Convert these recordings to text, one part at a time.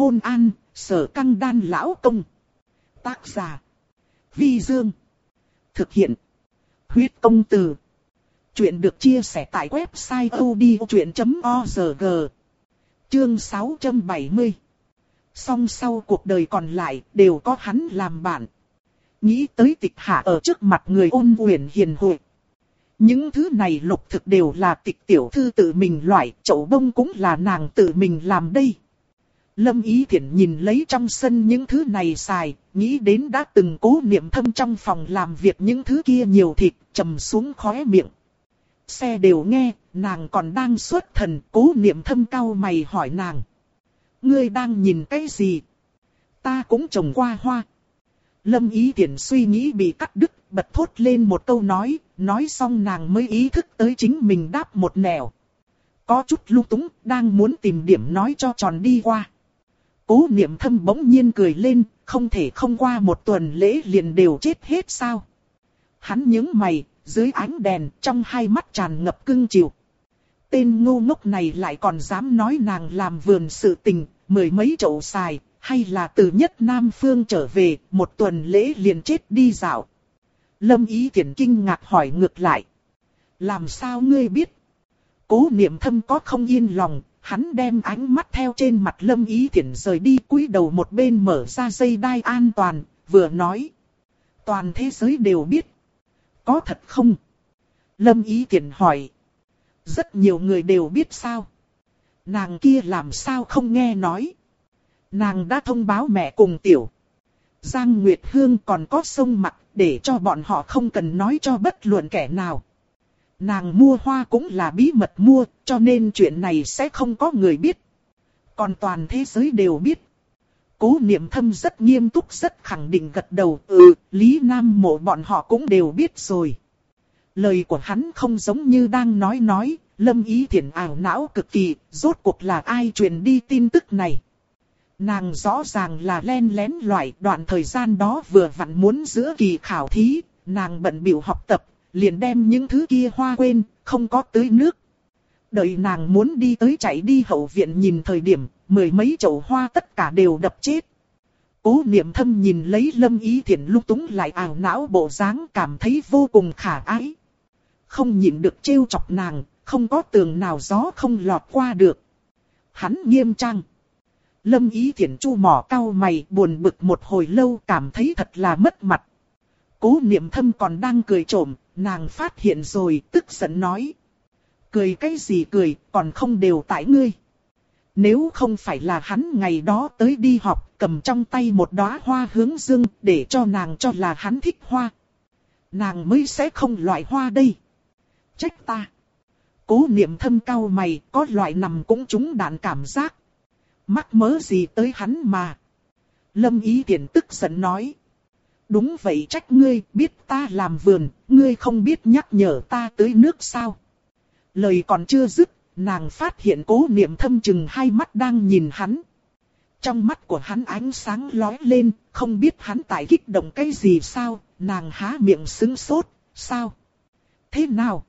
Hôn an, sở căng đan lão công. Tác giả. Vi Dương. Thực hiện. Huyết công từ. Chuyện được chia sẻ tại website odchuyện.org. Chương 670. Song sau cuộc đời còn lại đều có hắn làm bạn. Nghĩ tới tịch hạ ở trước mặt người ôn huyền hiền hội. Những thứ này lục thực đều là tịch tiểu thư tự mình loại, chậu bông cũng là nàng tự mình làm đây. Lâm Ý Thiển nhìn lấy trong sân những thứ này xài, nghĩ đến đã từng cố niệm thâm trong phòng làm việc những thứ kia nhiều thịt, trầm xuống khóe miệng. Xe đều nghe, nàng còn đang xuất thần, cố niệm thâm cau mày hỏi nàng. Ngươi đang nhìn cái gì? Ta cũng trồng qua hoa. Lâm Ý Thiển suy nghĩ bị cắt đứt, bật thốt lên một câu nói, nói xong nàng mới ý thức tới chính mình đáp một nẻo. Có chút lung túng, đang muốn tìm điểm nói cho tròn đi qua. Cố niệm thâm bỗng nhiên cười lên, không thể không qua một tuần lễ liền đều chết hết sao. Hắn những mày, dưới ánh đèn, trong hai mắt tràn ngập cưng chiều. Tên ngu ngốc này lại còn dám nói nàng làm vườn sự tình, mười mấy chậu xài, hay là từ nhất Nam Phương trở về, một tuần lễ liền chết đi dạo. Lâm Ý thiện kinh ngạc hỏi ngược lại. Làm sao ngươi biết? Cố niệm thâm có không yên lòng, hắn đem ánh mắt theo trên mặt Lâm Ý Thiển rời đi cúi đầu một bên mở ra dây đai an toàn, vừa nói. Toàn thế giới đều biết. Có thật không? Lâm Ý Thiển hỏi. Rất nhiều người đều biết sao. Nàng kia làm sao không nghe nói. Nàng đã thông báo mẹ cùng tiểu. Giang Nguyệt Hương còn có sông mặt để cho bọn họ không cần nói cho bất luận kẻ nào. Nàng mua hoa cũng là bí mật mua, cho nên chuyện này sẽ không có người biết. Còn toàn thế giới đều biết. Cố niệm thâm rất nghiêm túc rất khẳng định gật đầu, ừ, Lý Nam mộ bọn họ cũng đều biết rồi. Lời của hắn không giống như đang nói nói, lâm ý thiện ảo não cực kỳ, rốt cuộc là ai truyền đi tin tức này. Nàng rõ ràng là len lén loại đoạn thời gian đó vừa vặn muốn giữa kỳ khảo thí, nàng bận biểu học tập, liền đem những thứ kia hoa quên, không có tưới nước. Đợi nàng muốn đi tới chạy đi hậu viện nhìn thời điểm, mười mấy chậu hoa tất cả đều đập chết. Cố niệm thâm nhìn lấy lâm ý thiện lúc túng lại ảo não bộ dáng cảm thấy vô cùng khả ái. Không nhịn được trêu chọc nàng, không có tường nào gió không lọt qua được. Hắn nghiêm trang. Lâm ý thiện chu mỏ cao mày buồn bực một hồi lâu cảm thấy thật là mất mặt. Cố niệm thâm còn đang cười trộm, nàng phát hiện rồi tức giận nói. Cười cái gì cười, còn không đều tại ngươi. Nếu không phải là hắn ngày đó tới đi học, cầm trong tay một đóa hoa hướng dương, để cho nàng cho là hắn thích hoa. Nàng mới sẽ không loại hoa đây. Trách ta. Cố niệm thâm cao mày, có loại nằm cũng trúng đạn cảm giác. Mắc mớ gì tới hắn mà. Lâm ý tiện tức giận nói. Đúng vậy trách ngươi, biết ta làm vườn, ngươi không biết nhắc nhở ta tới nước sao. Lời còn chưa dứt, nàng phát hiện cố niệm thâm chừng hai mắt đang nhìn hắn. Trong mắt của hắn ánh sáng lóe lên, không biết hắn tại kích động cái gì sao, nàng há miệng sững sốt, sao? Thế nào?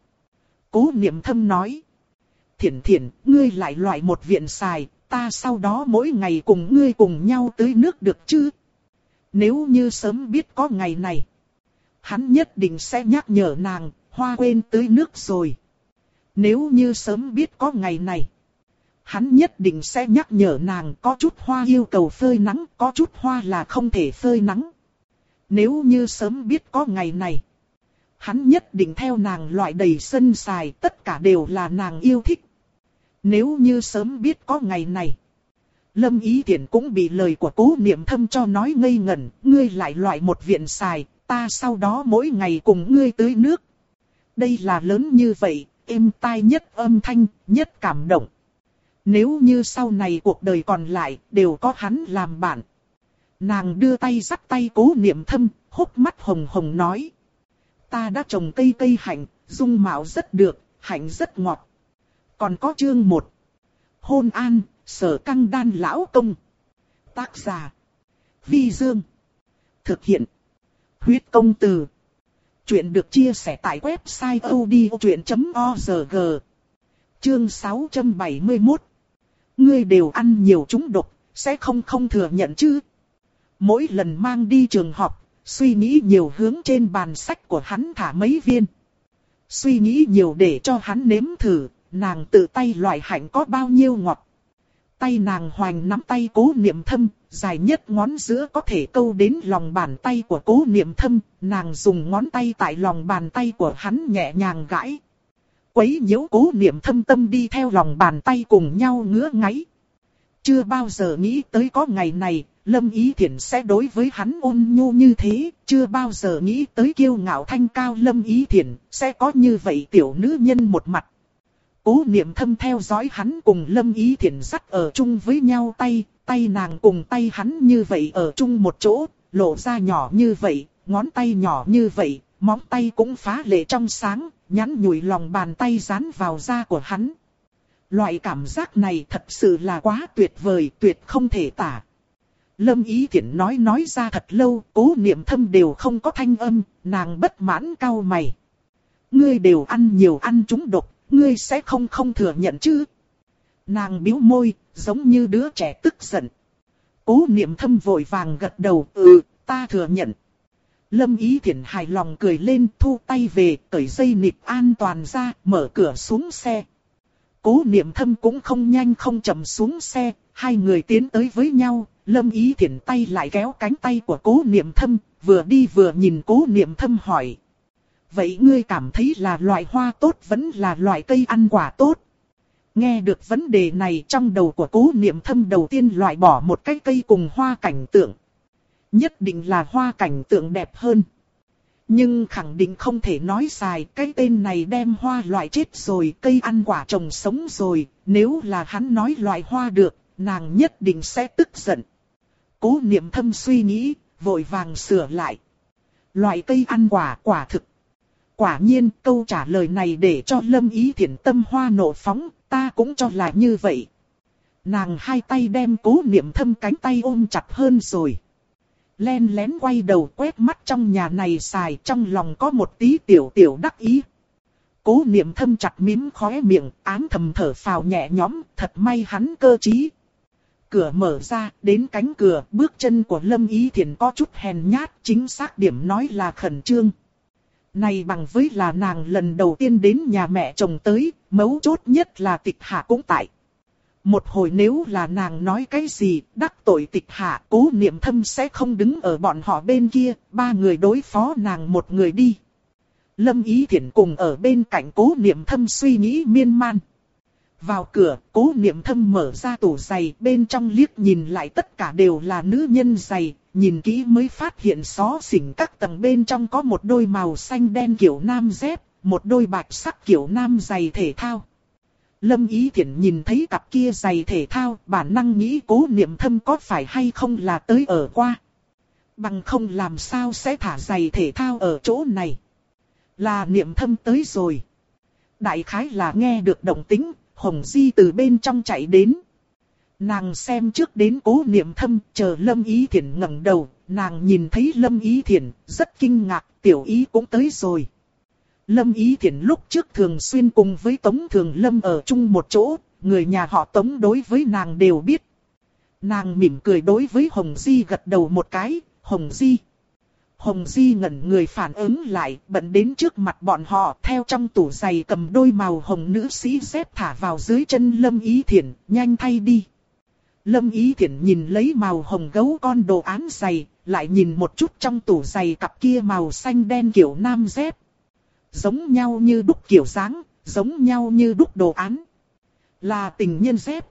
Cố niệm thâm nói. Thiển thiển, ngươi lại loại một viện xài, ta sau đó mỗi ngày cùng ngươi cùng nhau tưới nước được chứ? Nếu như sớm biết có ngày này, hắn nhất định sẽ nhắc nhở nàng, hoa quên tưới nước rồi. Nếu như sớm biết có ngày này, hắn nhất định sẽ nhắc nhở nàng có chút hoa yêu cầu phơi nắng, có chút hoa là không thể phơi nắng. Nếu như sớm biết có ngày này, hắn nhất định theo nàng loại đầy sân xài, tất cả đều là nàng yêu thích. Nếu như sớm biết có ngày này, Lâm Ý Thiển cũng bị lời của cố niệm thâm cho nói ngây ngẩn, ngươi lại loại một viện xài, ta sau đó mỗi ngày cùng ngươi tưới nước. Đây là lớn như vậy, êm tai nhất âm thanh, nhất cảm động. Nếu như sau này cuộc đời còn lại, đều có hắn làm bạn. Nàng đưa tay dắt tay cố niệm thâm, hốc mắt hồng hồng nói. Ta đã trồng cây cây hạnh, dung mạo rất được, hạnh rất ngọt. Còn có chương một. Hôn an, sở căng đan lão công. Tác giả. Vi Dương. Thực hiện. Huyết công từ. Chuyện được chia sẻ tại website odchuyện.org. Chương 671. Ngươi đều ăn nhiều chúng độc, sẽ không không thừa nhận chứ. Mỗi lần mang đi trường học, suy nghĩ nhiều hướng trên bàn sách của hắn thả mấy viên. Suy nghĩ nhiều để cho hắn nếm thử, nàng tự tay loại hạnh có bao nhiêu ngọt. Tay nàng hoành nắm tay cố niệm thâm, dài nhất ngón giữa có thể câu đến lòng bàn tay của cố niệm thâm, nàng dùng ngón tay tại lòng bàn tay của hắn nhẹ nhàng gãi. Quấy nhiễu cố niệm thâm tâm đi theo lòng bàn tay cùng nhau ngứa ngáy. Chưa bao giờ nghĩ tới có ngày này, Lâm Ý Thiển sẽ đối với hắn ôn nhu như thế, chưa bao giờ nghĩ tới kiêu ngạo thanh cao Lâm Ý Thiển sẽ có như vậy tiểu nữ nhân một mặt. Cố niệm thâm theo dõi hắn cùng Lâm Ý Thiển sắt ở chung với nhau tay, tay nàng cùng tay hắn như vậy ở chung một chỗ, lộ ra nhỏ như vậy, ngón tay nhỏ như vậy, móng tay cũng phá lệ trong sáng, nhắn nhủi lòng bàn tay dán vào da của hắn. Loại cảm giác này thật sự là quá tuyệt vời, tuyệt không thể tả. Lâm Ý Thiển nói nói ra thật lâu, cố niệm thâm đều không có thanh âm, nàng bất mãn cao mày. Ngươi đều ăn nhiều ăn chúng độc, ngươi sẽ không không thừa nhận chứ. Nàng biếu môi, giống như đứa trẻ tức giận. Cố niệm thâm vội vàng gật đầu, ừ, ta thừa nhận. Lâm Ý Thiển hài lòng cười lên thu tay về, cởi dây nịp an toàn ra, mở cửa xuống xe. Cố niệm thâm cũng không nhanh không chậm xuống xe, hai người tiến tới với nhau, Lâm Ý Thiển tay lại kéo cánh tay của cố niệm thâm, vừa đi vừa nhìn cố niệm thâm hỏi. Vậy ngươi cảm thấy là loại hoa tốt vẫn là loại cây ăn quả tốt? Nghe được vấn đề này trong đầu của cố niệm thâm đầu tiên loại bỏ một cái cây cùng hoa cảnh tượng. Nhất định là hoa cảnh tượng đẹp hơn. Nhưng khẳng định không thể nói xài cái tên này đem hoa loại chết rồi cây ăn quả trồng sống rồi. Nếu là hắn nói loại hoa được, nàng nhất định sẽ tức giận. Cố niệm thâm suy nghĩ, vội vàng sửa lại. Loại cây ăn quả quả thực. Quả nhiên câu trả lời này để cho lâm ý thiện tâm hoa nổ phóng, ta cũng cho là như vậy. Nàng hai tay đem cố niệm thâm cánh tay ôm chặt hơn rồi. Len lén quay đầu quét mắt trong nhà này xài trong lòng có một tí tiểu tiểu đắc ý. Cố niệm thâm chặt mím khóe miệng, ám thầm thở phào nhẹ nhõm, thật may hắn cơ trí. Cửa mở ra, đến cánh cửa, bước chân của Lâm Ý Thiền có chút hèn nhát, chính xác điểm nói là khẩn trương. Này bằng với là nàng lần đầu tiên đến nhà mẹ chồng tới, mấu chốt nhất là tịch hạ cũng tại. Một hồi nếu là nàng nói cái gì, đắc tội tịch hạ, cố niệm thâm sẽ không đứng ở bọn họ bên kia, ba người đối phó nàng một người đi. Lâm Ý Thiển cùng ở bên cạnh cố niệm thâm suy nghĩ miên man. Vào cửa, cố niệm thâm mở ra tủ giày, bên trong liếc nhìn lại tất cả đều là nữ nhân giày, nhìn kỹ mới phát hiện xó xỉnh các tầng bên trong có một đôi màu xanh đen kiểu nam dép, một đôi bạch sắc kiểu nam giày thể thao. Lâm Ý Thiển nhìn thấy cặp kia giày thể thao, bản năng nghĩ cố niệm thâm có phải hay không là tới ở qua. Bằng không làm sao sẽ thả giày thể thao ở chỗ này. Là niệm thâm tới rồi. Đại khái là nghe được động tính, Hồng Di từ bên trong chạy đến. Nàng xem trước đến cố niệm thâm, chờ Lâm Ý Thiển ngẩng đầu, nàng nhìn thấy Lâm Ý Thiển, rất kinh ngạc, tiểu ý cũng tới rồi. Lâm Ý Thiển lúc trước thường xuyên cùng với Tống Thường Lâm ở chung một chỗ, người nhà họ Tống đối với nàng đều biết. Nàng mỉm cười đối với Hồng Di gật đầu một cái, Hồng Di. Hồng Di ngẩn người phản ứng lại, bận đến trước mặt bọn họ, theo trong tủ giày cầm đôi màu hồng nữ sĩ xếp thả vào dưới chân Lâm Ý Thiển, nhanh thay đi. Lâm Ý Thiển nhìn lấy màu hồng gấu con đồ án giày, lại nhìn một chút trong tủ giày cặp kia màu xanh đen kiểu nam dép. Giống nhau như đúc kiểu dáng, giống nhau như đúc đồ án. Là tình nhân dép.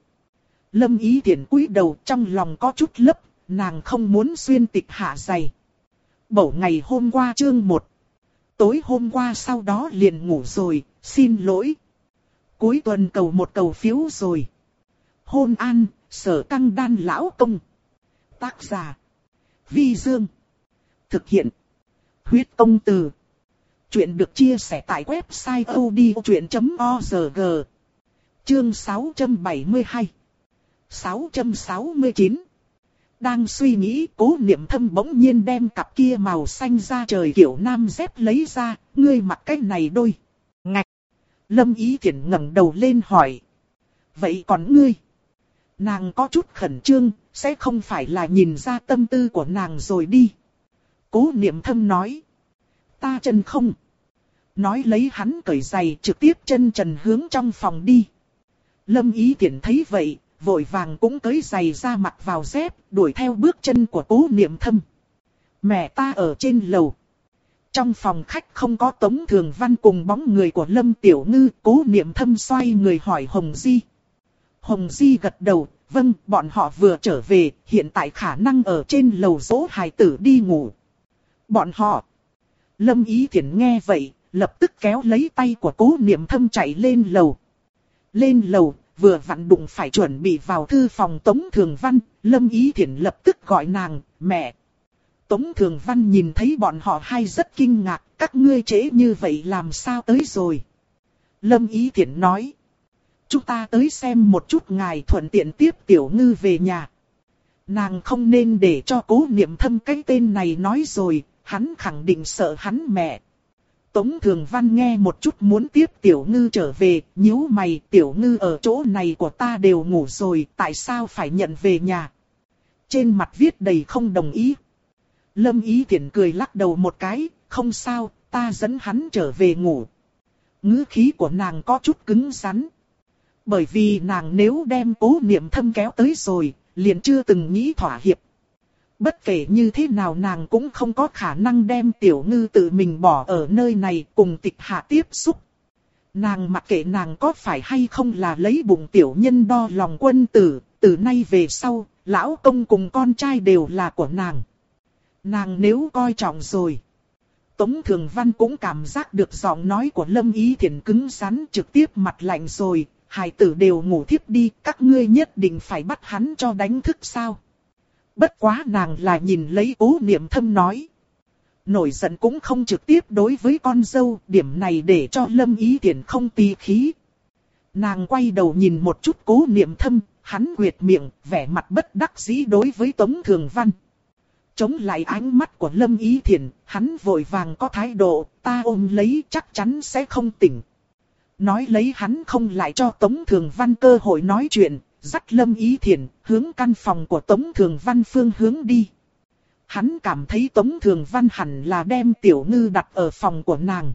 Lâm Ý Thiển cúi đầu trong lòng có chút lấp, nàng không muốn xuyên tịch hạ giày. Bổ ngày hôm qua chương 1. Tối hôm qua sau đó liền ngủ rồi, xin lỗi. Cuối tuần cầu một cầu phiếu rồi. Hôn an, sở căng đan lão công. Tác giả. Vi Dương. Thực hiện. Huyết công từ. Chuyện được chia sẻ tại website odchuyện.org. Chương 672. 669. Đang suy nghĩ cố niệm thâm bỗng nhiên đem cặp kia màu xanh ra trời kiểu nam dép lấy ra, ngươi mặc cái này đôi. Ngạch. Lâm ý thiện ngẩng đầu lên hỏi. Vậy còn ngươi? Nàng có chút khẩn trương, sẽ không phải là nhìn ra tâm tư của nàng rồi đi. Cố niệm thâm nói. Ta chân không. Nói lấy hắn cởi giày trực tiếp chân trần hướng trong phòng đi. Lâm ý tiện thấy vậy, vội vàng cũng cởi giày ra mặt vào dép, đuổi theo bước chân của cố niệm thâm. Mẹ ta ở trên lầu. Trong phòng khách không có Tống Thường Văn cùng bóng người của Lâm Tiểu Ngư, cố niệm thâm xoay người hỏi Hồng Di. Hồng Di gật đầu, vâng, bọn họ vừa trở về, hiện tại khả năng ở trên lầu dỗ hài tử đi ngủ. Bọn họ. Lâm Ý Thiển nghe vậy, lập tức kéo lấy tay của cố niệm thâm chạy lên lầu. Lên lầu, vừa vặn đụng phải chuẩn bị vào thư phòng Tống Thường Văn, Lâm Ý Thiển lập tức gọi nàng, mẹ. Tống Thường Văn nhìn thấy bọn họ hai rất kinh ngạc, các ngươi trễ như vậy làm sao tới rồi. Lâm Ý Thiển nói, chúng ta tới xem một chút ngài thuận tiện tiếp tiểu ngư về nhà. Nàng không nên để cho cố niệm thâm cái tên này nói rồi, hắn khẳng định sợ hắn mẹ. Tống Thường Văn nghe một chút muốn tiếp Tiểu Ngư trở về, nhíu mày, Tiểu Ngư ở chỗ này của ta đều ngủ rồi, tại sao phải nhận về nhà? Trên mặt viết đầy không đồng ý. Lâm Ý Thiển cười lắc đầu một cái, không sao, ta dẫn hắn trở về ngủ. Ngữ khí của nàng có chút cứng rắn. Bởi vì nàng nếu đem cố niệm thâm kéo tới rồi, liền chưa từng nghĩ thỏa hiệp. Bất kể như thế nào nàng cũng không có khả năng đem tiểu ngư tự mình bỏ ở nơi này cùng tịch hạ tiếp xúc. Nàng mặc kệ nàng có phải hay không là lấy bụng tiểu nhân đo lòng quân tử, từ nay về sau, lão công cùng con trai đều là của nàng. Nàng nếu coi trọng rồi. Tống Thường Văn cũng cảm giác được giọng nói của Lâm Ý Thiển cứng rắn trực tiếp mặt lạnh rồi, hài tử đều ngủ thiếp đi, các ngươi nhất định phải bắt hắn cho đánh thức sao. Bất quá nàng là nhìn lấy ố niệm thâm nói. Nổi giận cũng không trực tiếp đối với con dâu, điểm này để cho Lâm Ý Thiển không tì khí. Nàng quay đầu nhìn một chút cố niệm thâm, hắn quyệt miệng, vẻ mặt bất đắc dĩ đối với Tống Thường Văn. Chống lại ánh mắt của Lâm Ý thiền, hắn vội vàng có thái độ, ta ôm lấy chắc chắn sẽ không tỉnh. Nói lấy hắn không lại cho Tống Thường Văn cơ hội nói chuyện, dắt Lâm Ý Thiển, hướng căn phòng của Tống Thường Văn phương hướng đi. Hắn cảm thấy Tống Thường Văn hẳn là đem Tiểu Ngư đặt ở phòng của nàng.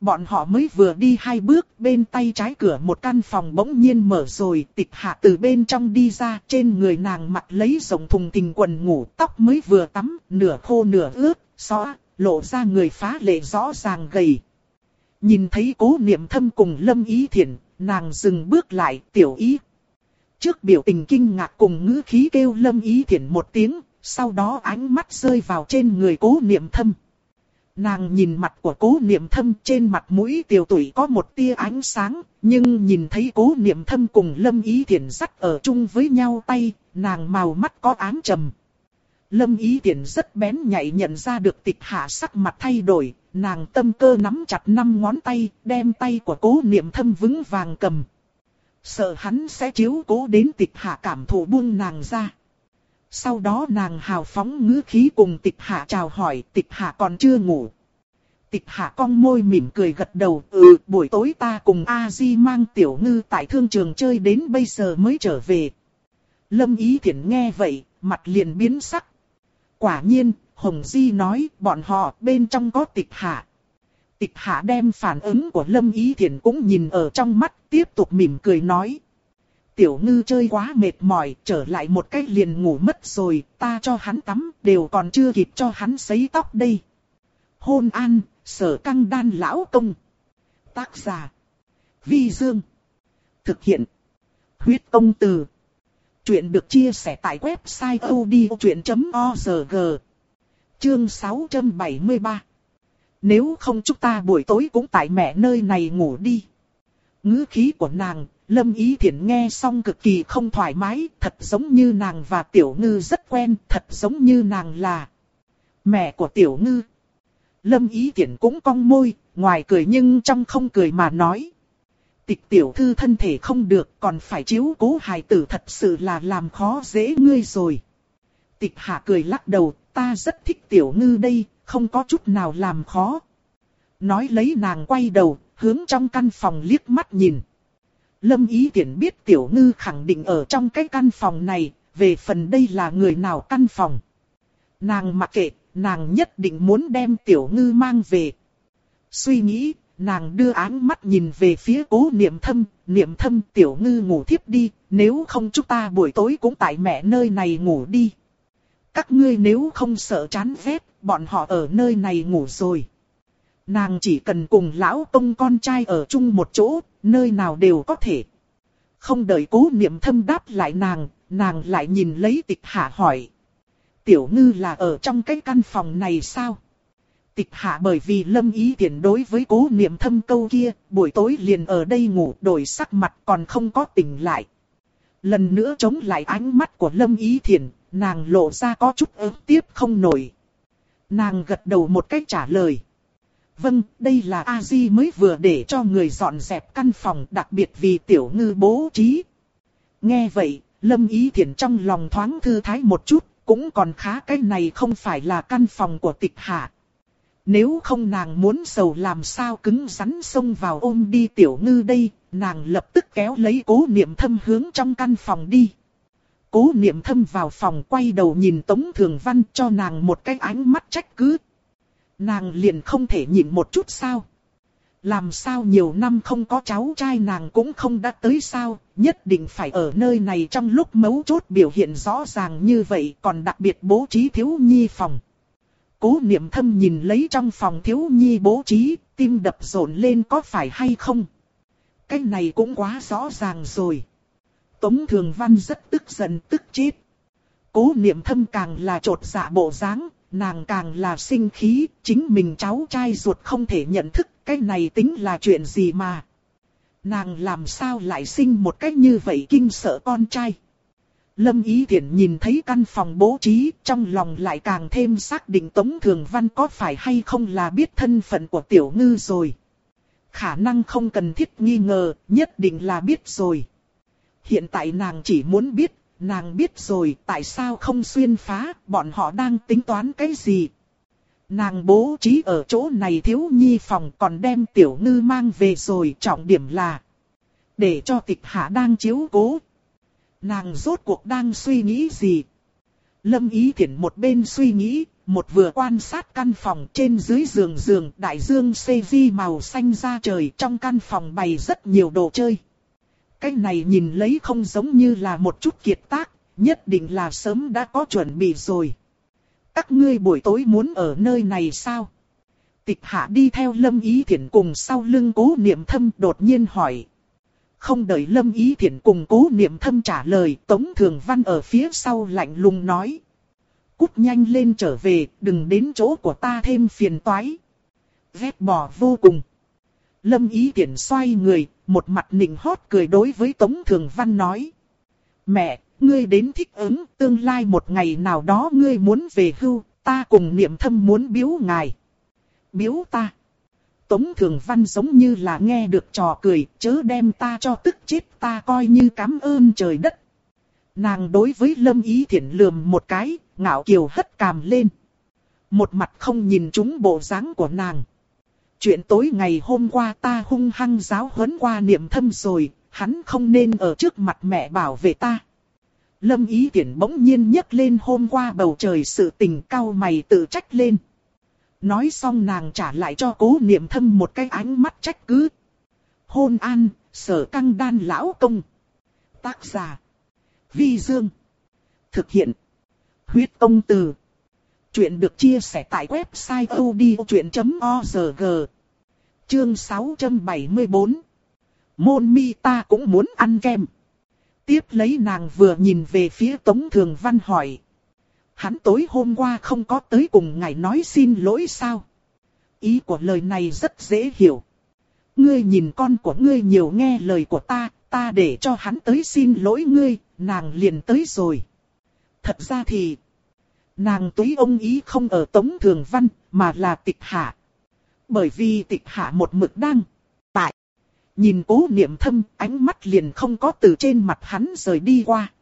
Bọn họ mới vừa đi hai bước, bên tay trái cửa một căn phòng bỗng nhiên mở rồi, tịch hạ từ bên trong đi ra, trên người nàng mặc lấy rộng thùng thình quần ngủ, tóc mới vừa tắm, nửa khô nửa ướt, xóa, lộ ra người phá lệ rõ ràng gầy. Nhìn thấy cố niệm thâm cùng lâm ý thiện, nàng dừng bước lại, tiểu ý. Trước biểu tình kinh ngạc cùng ngữ khí kêu lâm ý thiển một tiếng, sau đó ánh mắt rơi vào trên người cố niệm thâm. Nàng nhìn mặt của cố niệm thâm trên mặt mũi tiểu tuổi có một tia ánh sáng, nhưng nhìn thấy cố niệm thâm cùng lâm ý thiển dắt ở chung với nhau tay, nàng màu mắt có ám trầm. Lâm ý thiển rất bén nhạy nhận ra được tịch hạ sắc mặt thay đổi, nàng tâm cơ nắm chặt năm ngón tay, đem tay của cố niệm thâm vững vàng cầm. Sợ hắn sẽ chiếu cố đến tịch hạ cảm thụ buông nàng ra. Sau đó nàng hào phóng ngữ khí cùng tịch hạ chào hỏi tịch hạ còn chưa ngủ. Tịch hạ cong môi mỉm cười gật đầu, ừ, buổi tối ta cùng A-di mang tiểu ngư tại thương trường chơi đến bây giờ mới trở về. Lâm ý thiện nghe vậy, mặt liền biến sắc. Quả nhiên, Hồng Di nói, bọn họ bên trong có tịch hạ. Tịch hạ đem phản ứng của Lâm ý Thiển cũng nhìn ở trong mắt, tiếp tục mỉm cười nói tiểu ngư chơi quá mệt mỏi, trở lại một cách liền ngủ mất rồi, ta cho hắn tắm, đều còn chưa kịp cho hắn sấy tóc đây. Hôn an, sở căng đan lão công. Tác giả. Vi Dương. Thực hiện. Huyết công từ. Chuyện được chia sẻ tại website odchuyện.org. Chương 673. Nếu không chúng ta buổi tối cũng tại mẹ nơi này ngủ đi. Ngữ khí của nàng Lâm Ý Thiển nghe xong cực kỳ không thoải mái, thật giống như nàng và Tiểu Ngư rất quen, thật giống như nàng là mẹ của Tiểu Ngư. Lâm Ý Thiển cũng cong môi, ngoài cười nhưng trong không cười mà nói. Tịch tiểu thư thân thể không được còn phải chiếu cố hài tử thật sự là làm khó dễ ngươi rồi. Tịch hạ cười lắc đầu, ta rất thích tiểu ngư đây, không có chút nào làm khó. Nói lấy nàng quay đầu, hướng trong căn phòng liếc mắt nhìn. Lâm Ý Tiễn biết Tiểu Ngư khẳng định ở trong cái căn phòng này, về phần đây là người nào căn phòng. Nàng mặc kệ, nàng nhất định muốn đem tiểu ngư mang về. Suy nghĩ, nàng đưa áng mắt nhìn về phía cố niệm thâm, niệm thâm tiểu ngư ngủ thiếp đi, nếu không chúng ta buổi tối cũng tại mẹ nơi này ngủ đi. Các ngươi nếu không sợ chán ghét, bọn họ ở nơi này ngủ rồi. Nàng chỉ cần cùng lão công con trai ở chung một chỗ, nơi nào đều có thể. Không đợi cố niệm thâm đáp lại nàng, nàng lại nhìn lấy tịch hạ hỏi. Tiểu ngư là ở trong cái căn phòng này sao? Tịch hạ bởi vì lâm ý tiện đối với cố niệm thâm câu kia, buổi tối liền ở đây ngủ đổi sắc mặt còn không có tỉnh lại. Lần nữa chống lại ánh mắt của lâm ý thiền, nàng lộ ra có chút ớt tiếp không nổi. Nàng gật đầu một cách trả lời. Vâng, đây là A-di mới vừa để cho người dọn dẹp căn phòng đặc biệt vì tiểu ngư bố trí. Nghe vậy, Lâm Ý Thiển trong lòng thoáng thư thái một chút, cũng còn khá cái này không phải là căn phòng của tịch hạ. Nếu không nàng muốn sầu làm sao cứng rắn xông vào ôm đi tiểu ngư đây, nàng lập tức kéo lấy cố niệm thâm hướng trong căn phòng đi. Cố niệm thâm vào phòng quay đầu nhìn Tống Thường Văn cho nàng một cái ánh mắt trách cứ. Nàng liền không thể nhịn một chút sao. Làm sao nhiều năm không có cháu trai nàng cũng không đã tới sao, nhất định phải ở nơi này trong lúc mấu chốt biểu hiện rõ ràng như vậy còn đặc biệt bố trí thiếu nhi phòng. Cố niệm thâm nhìn lấy trong phòng thiếu nhi bố trí, tim đập rộn lên có phải hay không? Cái này cũng quá rõ ràng rồi. Tống Thường Văn rất tức giận tức chết. Cố niệm thâm càng là trột dạ bộ dáng, nàng càng là sinh khí, chính mình cháu trai ruột không thể nhận thức cái này tính là chuyện gì mà. Nàng làm sao lại sinh một cách như vậy kinh sợ con trai. Lâm Ý Thiển nhìn thấy căn phòng bố trí, trong lòng lại càng thêm xác định Tống Thường Văn có phải hay không là biết thân phận của Tiểu Ngư rồi. Khả năng không cần thiết nghi ngờ, nhất định là biết rồi. Hiện tại nàng chỉ muốn biết, nàng biết rồi tại sao không xuyên phá, bọn họ đang tính toán cái gì. Nàng bố trí ở chỗ này thiếu nhi phòng còn đem Tiểu Ngư mang về rồi, trọng điểm là để cho tịch hạ đang chiếu cố Nàng rốt cuộc đang suy nghĩ gì? Lâm Ý Thiển một bên suy nghĩ, một vừa quan sát căn phòng trên dưới giường giường đại dương CG màu xanh ra trời trong căn phòng bày rất nhiều đồ chơi. Cái này nhìn lấy không giống như là một chút kiệt tác, nhất định là sớm đã có chuẩn bị rồi. Các ngươi buổi tối muốn ở nơi này sao? Tịch hạ đi theo lâm ý thiển cùng sau lưng cố niệm thâm đột nhiên hỏi. Không đợi Lâm Ý Thiển cùng cố niệm thâm trả lời, Tống Thường Văn ở phía sau lạnh lùng nói. Cút nhanh lên trở về, đừng đến chỗ của ta thêm phiền toái. Vét bỏ vô cùng. Lâm Ý Thiển xoay người, một mặt nịnh hót cười đối với Tống Thường Văn nói. Mẹ, ngươi đến thích ứng, tương lai một ngày nào đó ngươi muốn về hưu, ta cùng niệm thâm muốn biếu ngài. Biếu ta. Tống Thường Văn giống như là nghe được trò cười, chớ đem ta cho tức chết ta coi như cảm ơn trời đất. Nàng đối với Lâm Ý Thiển lườm một cái, ngạo kiều hất cằm lên. Một mặt không nhìn chúng bộ dáng của nàng. Chuyện tối ngày hôm qua ta hung hăng giáo huấn qua niệm thâm rồi, hắn không nên ở trước mặt mẹ bảo vệ ta. Lâm Ý Tiễn bỗng nhiên nhấc lên hôm qua bầu trời sự tình cao mày tự trách lên. Nói xong nàng trả lại cho cố niệm thâm một cái ánh mắt trách cứ. Hôn an, sở căng đan lão công. Tác giả. Vi Dương. Thực hiện. Huyết công từ. Chuyện được chia sẻ tại website odchuyện.org. Chương 674. Môn mi ta cũng muốn ăn kem. Tiếp lấy nàng vừa nhìn về phía Tống Thường Văn hỏi hắn tối hôm qua không có tới cùng ngài nói xin lỗi sao? Ý của lời này rất dễ hiểu. Ngươi nhìn con của ngươi nhiều nghe lời của ta, ta để cho hắn tới xin lỗi ngươi, nàng liền tới rồi. Thật ra thì, nàng túy ông ý không ở Tống Thường Văn, mà là tịch hạ. Bởi vì tịch hạ một mực đang tại. Nhìn cố niệm thâm, ánh mắt liền không có từ trên mặt hắn rời đi qua.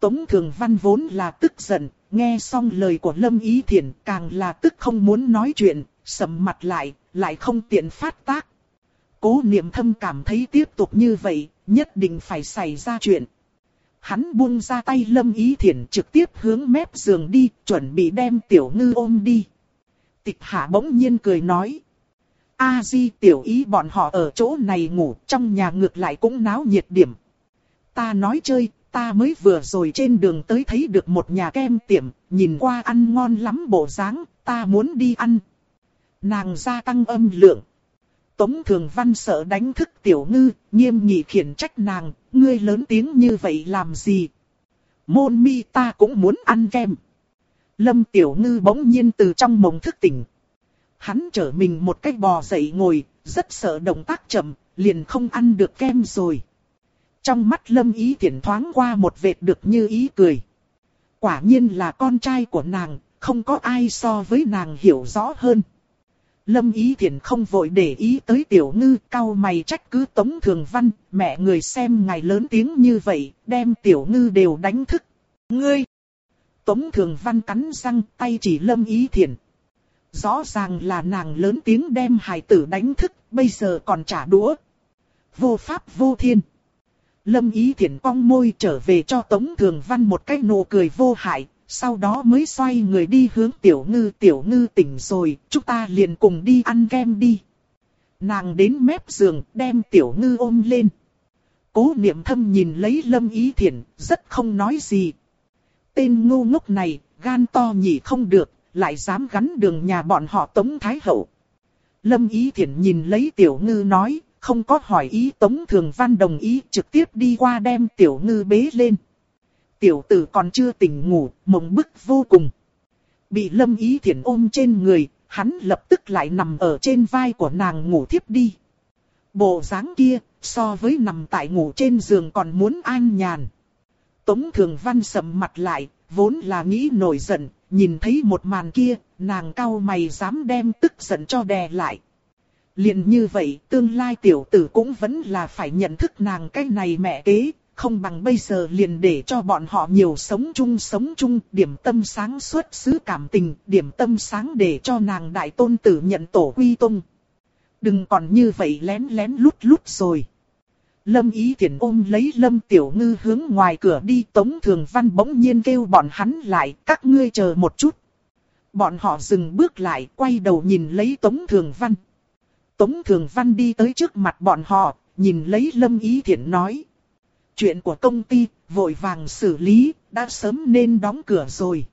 Tống Thường Văn vốn là tức giận, nghe xong lời của Lâm Ý Thiển càng là tức không muốn nói chuyện, sầm mặt lại, lại không tiện phát tác. Cố niệm thâm cảm thấy tiếp tục như vậy, nhất định phải xảy ra chuyện hắn buông ra tay Lâm Ý Thiển trực tiếp hướng mép giường đi, chuẩn bị đem tiểu ngư ôm đi. Tịch hạ bỗng nhiên cười nói. A di tiểu ý bọn họ ở chỗ này ngủ, trong nhà ngược lại cũng náo nhiệt điểm. Ta nói chơi, ta mới vừa rồi trên đường tới thấy được một nhà kem tiệm, nhìn qua ăn ngon lắm bộ dáng, ta muốn đi ăn. Nàng gia tăng âm lượng. Tống Thường Văn sợ đánh thức tiểu ngư, nghiêm nghị khiển trách nàng, ngươi lớn tiếng như vậy làm gì? Môn mi ta cũng muốn ăn kem. Lâm tiểu ngư bỗng nhiên từ trong mộng thức tỉnh. Hắn trở mình một cách bò dậy ngồi, rất sợ động tác chậm, liền không ăn được kem rồi. Trong mắt lâm ý tiện thoáng qua một vệt được như ý cười. Quả nhiên là con trai của nàng, không có ai so với nàng hiểu rõ hơn. Lâm Ý Thiển không vội để ý tới tiểu ngư, cao mày trách cứ Tống Thường Văn, mẹ người xem ngài lớn tiếng như vậy, đem tiểu ngư đều đánh thức. Ngươi! Tống Thường Văn cắn răng tay chỉ Lâm Ý Thiển. Rõ ràng là nàng lớn tiếng đem hài tử đánh thức, bây giờ còn trả đũa. Vô pháp vô thiên. Lâm Ý Thiển cong môi trở về cho Tống Thường Văn một cái nụ cười vô hại, sau đó mới xoay người đi hướng tiểu ngư tiểu ngư tỉnh rồi, chúng ta liền cùng đi ăn kem đi. Nàng đến mép giường đem tiểu ngư ôm lên. Cố niệm thâm nhìn lấy lâm ý thiện, rất không nói gì. Tên ngu ngốc này, gan to nhỉ không được, lại dám gắn đường nhà bọn họ Tống Thái Hậu. Lâm ý thiện nhìn lấy tiểu ngư nói, không có hỏi ý Tống Thường Văn đồng ý trực tiếp đi qua đem tiểu ngư bế lên tiểu tử còn chưa tỉnh ngủ, mộng bức vô cùng. Bị lâm ý thiện ôm trên người, hắn lập tức lại nằm ở trên vai của nàng ngủ thiếp đi. Bộ dáng kia, so với nằm tại ngủ trên giường còn muốn an nhàn. Tống thường văn sầm mặt lại, vốn là nghĩ nổi giận, nhìn thấy một màn kia, nàng cau mày dám đem tức giận cho đè lại. liền như vậy, tương lai tiểu tử cũng vẫn là phải nhận thức nàng cái này mẹ kế, không bằng bây giờ liền để cho bọn họ nhiều sống chung sống chung, điểm tâm sáng suốt xứ cảm tình, điểm tâm sáng để cho nàng đại tôn tử nhận tổ quy tông Đừng còn như vậy lén lén lút lút rồi. Lâm Ý Thiển ôm lấy Lâm Tiểu Ngư hướng ngoài cửa đi Tống Thường Văn bỗng nhiên kêu bọn hắn lại, các ngươi chờ một chút. Bọn họ dừng bước lại, quay đầu nhìn lấy Tống Thường Văn. Tống Thường Văn đi tới trước mặt bọn họ, nhìn lấy Lâm Ý Thiển nói. Chuyện của công ty, vội vàng xử lý, đã sớm nên đóng cửa rồi.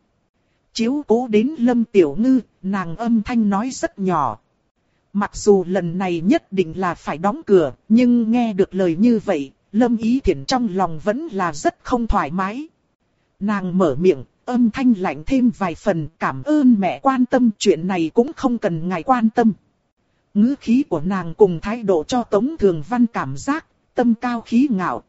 Chiếu cố đến Lâm Tiểu Ngư, nàng âm thanh nói rất nhỏ. Mặc dù lần này nhất định là phải đóng cửa, nhưng nghe được lời như vậy, Lâm Ý Thiển trong lòng vẫn là rất không thoải mái. Nàng mở miệng, âm thanh lạnh thêm vài phần, cảm ơn mẹ quan tâm chuyện này cũng không cần ngài quan tâm. ngữ khí của nàng cùng thái độ cho Tống Thường Văn cảm giác, tâm cao khí ngạo,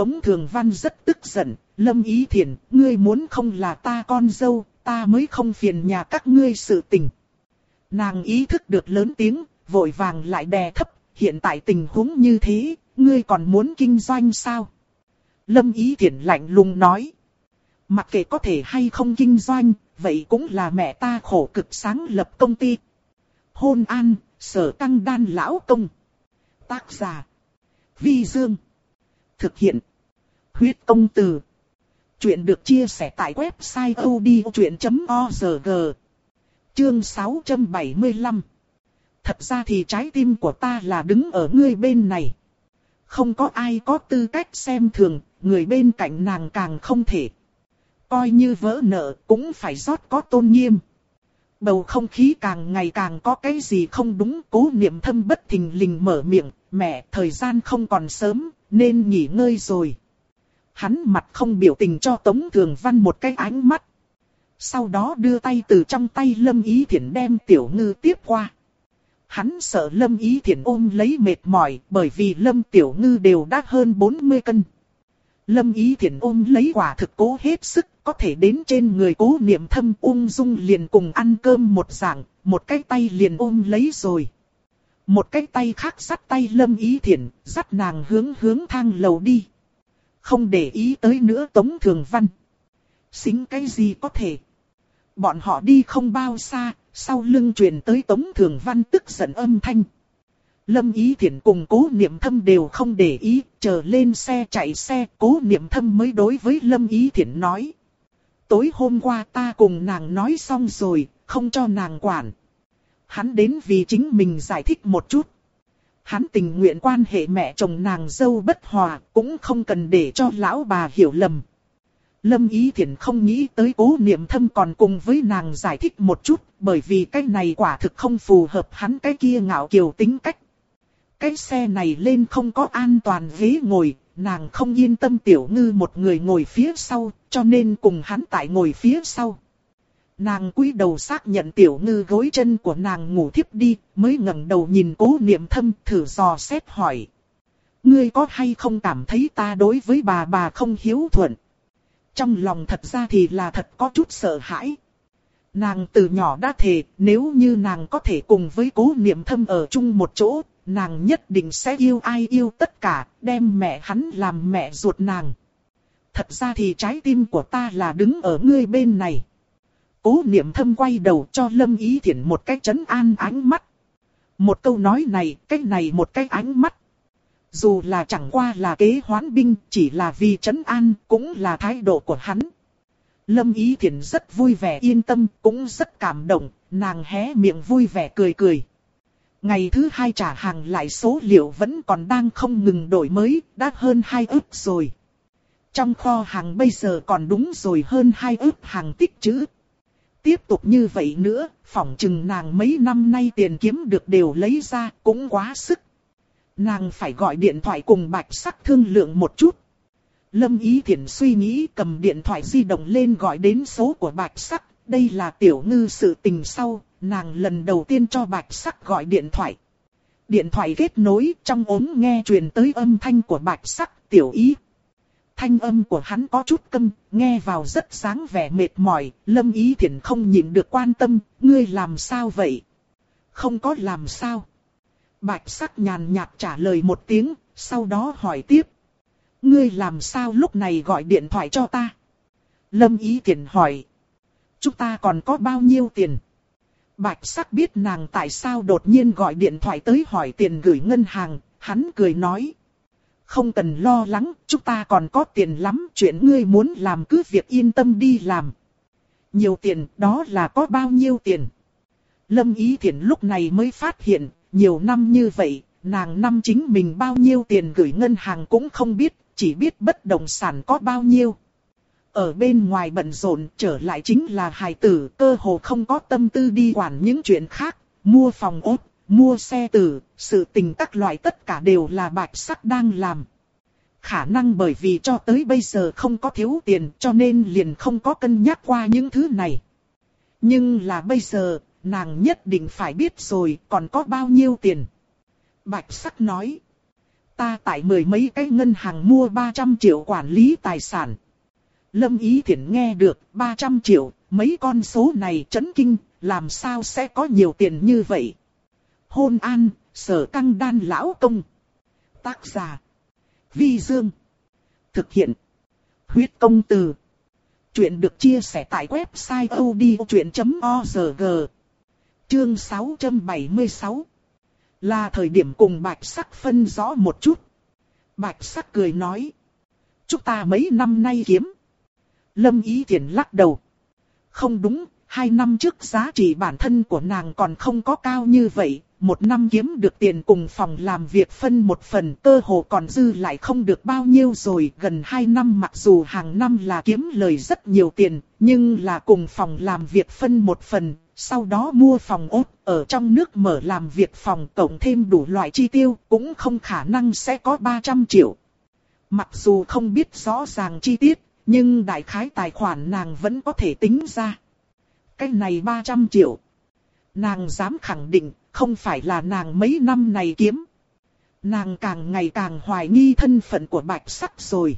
Tống Thường Văn rất tức giận, Lâm Ý thiền ngươi muốn không là ta con dâu, ta mới không phiền nhà các ngươi sự tình. Nàng ý thức được lớn tiếng, vội vàng lại đè thấp, hiện tại tình huống như thế, ngươi còn muốn kinh doanh sao? Lâm Ý Thiển lạnh lùng nói. Mặc kệ có thể hay không kinh doanh, vậy cũng là mẹ ta khổ cực sáng lập công ty. Hôn an, sở tăng đan lão công. Tác giả. Vi Dương. Thực hiện. Huyết công từ. Chuyện được chia sẻ tại website odchuyện.org. Chương 675. Thật ra thì trái tim của ta là đứng ở ngươi bên này. Không có ai có tư cách xem thường, người bên cạnh nàng càng không thể. Coi như vỡ nợ cũng phải rót có tôn nghiêm. Bầu không khí càng ngày càng có cái gì không đúng cố niệm thâm bất thình lình mở miệng, mẹ thời gian không còn sớm, nên nghỉ ngơi rồi. Hắn mặt không biểu tình cho Tống Thường Văn một cái ánh mắt. Sau đó đưa tay từ trong tay Lâm Ý Thiển đem Tiểu Ngư tiếp qua. Hắn sợ Lâm Ý Thiển ôm lấy mệt mỏi bởi vì Lâm Tiểu Ngư đều đã hơn 40 cân. Lâm Ý Thiển ôm lấy quả thực cố hết sức, có thể đến trên người cố niệm thâm ung dung liền cùng ăn cơm một dạng, một cái tay liền ôm lấy rồi. Một cái tay khác sắt tay Lâm Ý Thiển, dắt nàng hướng hướng thang lầu đi. Không để ý tới nữa Tống Thường Văn. Xính cái gì có thể. Bọn họ đi không bao xa, sau lưng truyền tới Tống Thường Văn tức giận âm thanh. Lâm Ý Thiển cùng cố niệm thâm đều không để ý, chờ lên xe chạy xe, cố niệm thâm mới đối với Lâm Ý Thiển nói. Tối hôm qua ta cùng nàng nói xong rồi, không cho nàng quản. Hắn đến vì chính mình giải thích một chút. Hắn tình nguyện quan hệ mẹ chồng nàng dâu bất hòa, cũng không cần để cho lão bà hiểu lầm. Lâm Ý Thiển không nghĩ tới cố niệm thâm còn cùng với nàng giải thích một chút, bởi vì cái này quả thực không phù hợp hắn cái kia ngạo kiều tính cách. Cái xe này lên không có an toàn ghế ngồi, nàng không yên tâm tiểu ngư một người ngồi phía sau, cho nên cùng hắn tại ngồi phía sau. Nàng cúi đầu xác nhận tiểu ngư gối chân của nàng ngủ thiếp đi, mới ngẩng đầu nhìn cố niệm thâm thử dò xét hỏi. Ngươi có hay không cảm thấy ta đối với bà bà không hiếu thuận? Trong lòng thật ra thì là thật có chút sợ hãi. Nàng từ nhỏ đã thề, nếu như nàng có thể cùng với cố niệm thâm ở chung một chỗ, nàng nhất định sẽ yêu ai yêu tất cả, đem mẹ hắn làm mẹ ruột nàng. Thật ra thì trái tim của ta là đứng ở ngươi bên này. Cố niệm thâm quay đầu cho Lâm Ý Thiển một cái chấn an ánh mắt. Một câu nói này, cái này một cái ánh mắt. Dù là chẳng qua là kế hoán binh, chỉ là vì chấn an, cũng là thái độ của hắn. Lâm Ý Thiển rất vui vẻ yên tâm, cũng rất cảm động, nàng hé miệng vui vẻ cười cười. Ngày thứ hai trả hàng lại số liệu vẫn còn đang không ngừng đổi mới, đã hơn hai ức rồi. Trong kho hàng bây giờ còn đúng rồi hơn hai ức hàng tích trữ. Tiếp tục như vậy nữa, phỏng chừng nàng mấy năm nay tiền kiếm được đều lấy ra, cũng quá sức. Nàng phải gọi điện thoại cùng bạch sắc thương lượng một chút. Lâm Ý Thiển suy nghĩ cầm điện thoại di động lên gọi đến số của bạch sắc, đây là tiểu ngư sự tình sau, nàng lần đầu tiên cho bạch sắc gọi điện thoại. Điện thoại kết nối trong ống nghe truyền tới âm thanh của bạch sắc tiểu ý. Thanh âm của hắn có chút câm, nghe vào rất sáng vẻ mệt mỏi, lâm ý thiện không nhịn được quan tâm, ngươi làm sao vậy? Không có làm sao. Bạch sắc nhàn nhạt trả lời một tiếng, sau đó hỏi tiếp. Ngươi làm sao lúc này gọi điện thoại cho ta? Lâm ý thiện hỏi. Chúng ta còn có bao nhiêu tiền? Bạch sắc biết nàng tại sao đột nhiên gọi điện thoại tới hỏi tiền gửi ngân hàng, hắn cười nói. Không cần lo lắng, chúng ta còn có tiền lắm, chuyện ngươi muốn làm cứ việc yên tâm đi làm. Nhiều tiền, đó là có bao nhiêu tiền? Lâm Ý Thiển lúc này mới phát hiện, nhiều năm như vậy, nàng năm chính mình bao nhiêu tiền gửi ngân hàng cũng không biết, chỉ biết bất động sản có bao nhiêu. Ở bên ngoài bận rộn trở lại chính là hài tử cơ hồ không có tâm tư đi quản những chuyện khác, mua phòng ốt, mua xe tử, sự tình các loại tất cả đều là bạch sắc đang làm. Khả năng bởi vì cho tới bây giờ không có thiếu tiền cho nên liền không có cân nhắc qua những thứ này. Nhưng là bây giờ, nàng nhất định phải biết rồi còn có bao nhiêu tiền. Bạch sắc nói. Ta tại mười mấy cái ngân hàng mua 300 triệu quản lý tài sản. Lâm Ý Thiển nghe được 300 triệu, mấy con số này chấn kinh, làm sao sẽ có nhiều tiền như vậy? Hôn an, sở căng đan lão công. Tác giả. Vi Dương. Thực hiện. Huyết công từ. Chuyện được chia sẻ tại website odchuyện.org. Chương 676. Là thời điểm cùng bạch sắc phân rõ một chút. Bạch sắc cười nói. Chúng ta mấy năm nay kiếm. Lâm Ý Thiển lắc đầu. Không đúng, hai năm trước giá trị bản thân của nàng còn không có cao như vậy. Một năm kiếm được tiền cùng phòng làm việc phân một phần cơ hồ còn dư lại không được bao nhiêu rồi. Gần hai năm mặc dù hàng năm là kiếm lời rất nhiều tiền, nhưng là cùng phòng làm việc phân một phần. Sau đó mua phòng ốt, ở trong nước mở làm việc phòng tổng thêm đủ loại chi tiêu, cũng không khả năng sẽ có 300 triệu. Mặc dù không biết rõ ràng chi tiết, nhưng đại khái tài khoản nàng vẫn có thể tính ra. Cái này 300 triệu. Nàng dám khẳng định, không phải là nàng mấy năm này kiếm. Nàng càng ngày càng hoài nghi thân phận của bạch sắc rồi.